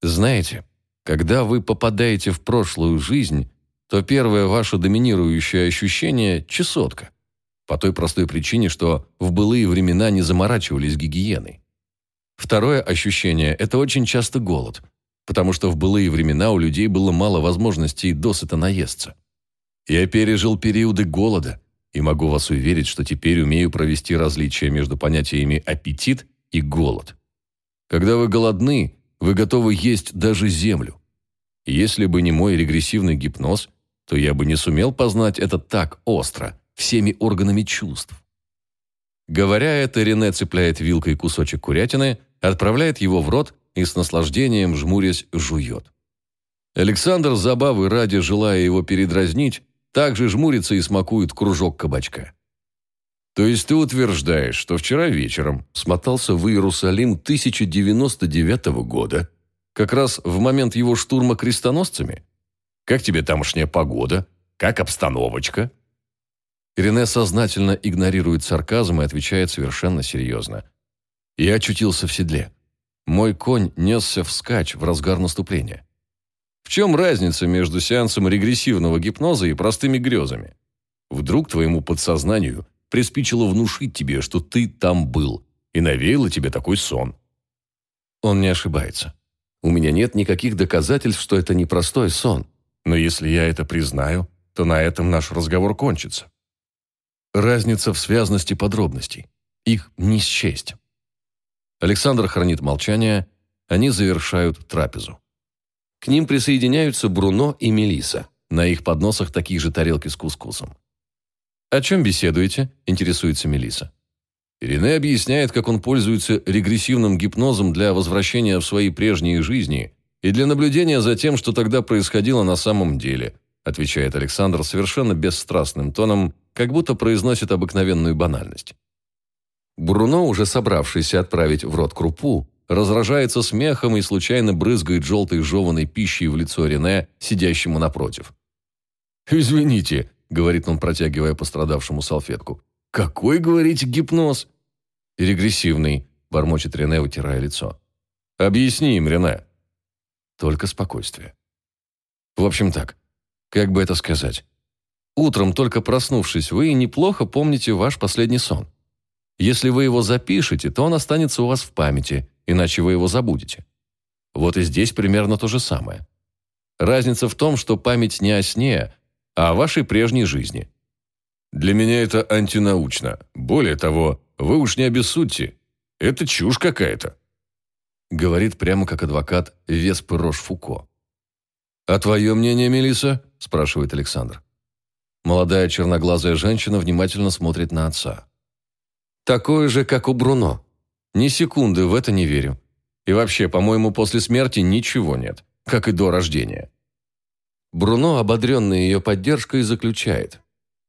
Знаете, когда вы попадаете в прошлую жизнь, то первое ваше доминирующее ощущение – чесотка. По той простой причине, что в былые времена не заморачивались гигиеной. Второе ощущение – это очень часто голод – потому что в былые времена у людей было мало возможностей досыта наесться. Я пережил периоды голода и могу вас уверить, что теперь умею провести различие между понятиями аппетит и голод. Когда вы голодны, вы готовы есть даже землю. Если бы не мой регрессивный гипноз, то я бы не сумел познать это так остро, всеми органами чувств. Говоря это, Рене цепляет вилкой кусочек курятины, отправляет его в рот и с наслаждением, жмурясь, жует. Александр, забавы ради, желая его передразнить, также жмурится и смакует кружок кабачка. То есть ты утверждаешь, что вчера вечером смотался в Иерусалим 1099 года, как раз в момент его штурма крестоносцами? Как тебе тамошняя погода? Как обстановочка? Рене сознательно игнорирует сарказм и отвечает совершенно серьезно. Я очутился в седле. Мой конь несся вскачь в разгар наступления. В чем разница между сеансом регрессивного гипноза и простыми грезами? Вдруг твоему подсознанию приспичило внушить тебе, что ты там был, и навеяло тебе такой сон. Он не ошибается. У меня нет никаких доказательств, что это непростой сон. Но если я это признаю, то на этом наш разговор кончится. Разница в связности подробностей. Их не счесть. Александр хранит молчание, они завершают трапезу. К ним присоединяются Бруно и Мелиса. На их подносах такие же тарелки с кускусом. «О чем беседуете?» – интересуется Мелиса. Ирине объясняет, как он пользуется регрессивным гипнозом для возвращения в свои прежние жизни и для наблюдения за тем, что тогда происходило на самом деле», отвечает Александр совершенно бесстрастным тоном, как будто произносит обыкновенную банальность. Бруно, уже собравшийся отправить в рот крупу, разражается смехом и случайно брызгает желтой жеванной пищей в лицо Рене, сидящему напротив. «Извините», — говорит он, протягивая пострадавшему салфетку. «Какой, говорите, гипноз?» «Регрессивный», — бормочет Рене, вытирая лицо. «Объясни им, Рене». Только спокойствие. В общем так, как бы это сказать? Утром, только проснувшись, вы неплохо помните ваш последний сон. Если вы его запишете, то он останется у вас в памяти, иначе вы его забудете. Вот и здесь примерно то же самое. Разница в том, что память не о сне, а о вашей прежней жизни. Для меня это антинаучно. Более того, вы уж не обессудьте. Это чушь какая-то. Говорит прямо как адвокат Веспы Рош-Фуко. «А твое мнение, Мелиса? спрашивает Александр. Молодая черноглазая женщина внимательно смотрит на отца. «Такое же, как у Бруно. Ни секунды в это не верю. И вообще, по-моему, после смерти ничего нет, как и до рождения». Бруно, ободренный ее поддержкой, заключает.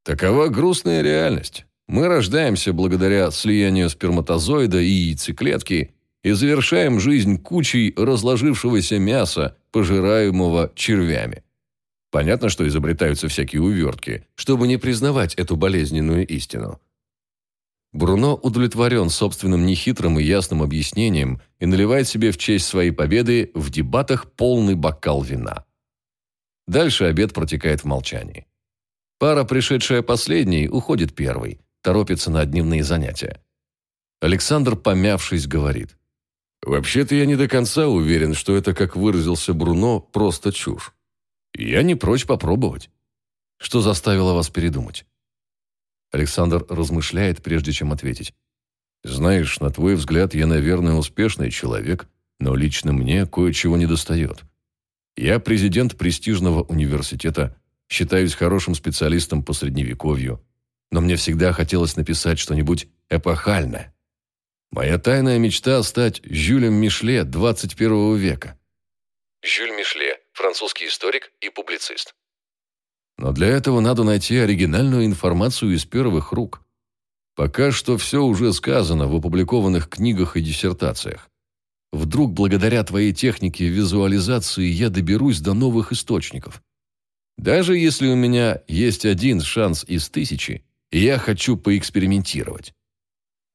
«Такова грустная реальность. Мы рождаемся благодаря слиянию сперматозоида и яйцеклетки и завершаем жизнь кучей разложившегося мяса, пожираемого червями. Понятно, что изобретаются всякие увертки, чтобы не признавать эту болезненную истину. Бруно удовлетворен собственным нехитрым и ясным объяснением и наливает себе в честь своей победы в дебатах полный бокал вина. Дальше обед протекает в молчании. Пара, пришедшая последней, уходит первой, торопится на дневные занятия. Александр, помявшись, говорит. «Вообще-то я не до конца уверен, что это, как выразился Бруно, просто чушь. Я не прочь попробовать. Что заставило вас передумать? Александр размышляет, прежде чем ответить. Знаешь, на твой взгляд, я, наверное, успешный человек, но лично мне кое-чего недостает. Я президент престижного университета, считаюсь хорошим специалистом по средневековью, но мне всегда хотелось написать что-нибудь эпохальное. Моя тайная мечта – стать Жюлем Мишле 21 века. Жюль Мишле французский историк и публицист. Но для этого надо найти оригинальную информацию из первых рук. Пока что все уже сказано в опубликованных книгах и диссертациях. Вдруг благодаря твоей технике визуализации я доберусь до новых источников. Даже если у меня есть один шанс из тысячи, я хочу поэкспериментировать.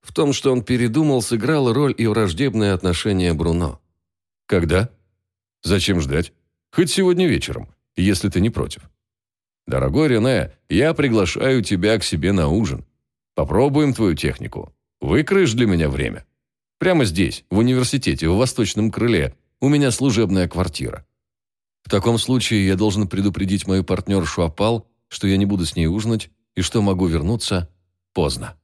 В том, что он передумал, сыграла роль и враждебное отношение Бруно. Когда? Зачем ждать? Хоть сегодня вечером, если ты не против. Дорогой Рене, я приглашаю тебя к себе на ужин. Попробуем твою технику. Выкроешь для меня время. Прямо здесь, в университете, в восточном крыле, у меня служебная квартира. В таком случае я должен предупредить мою партнершу Апал, что я не буду с ней ужинать и что могу вернуться поздно.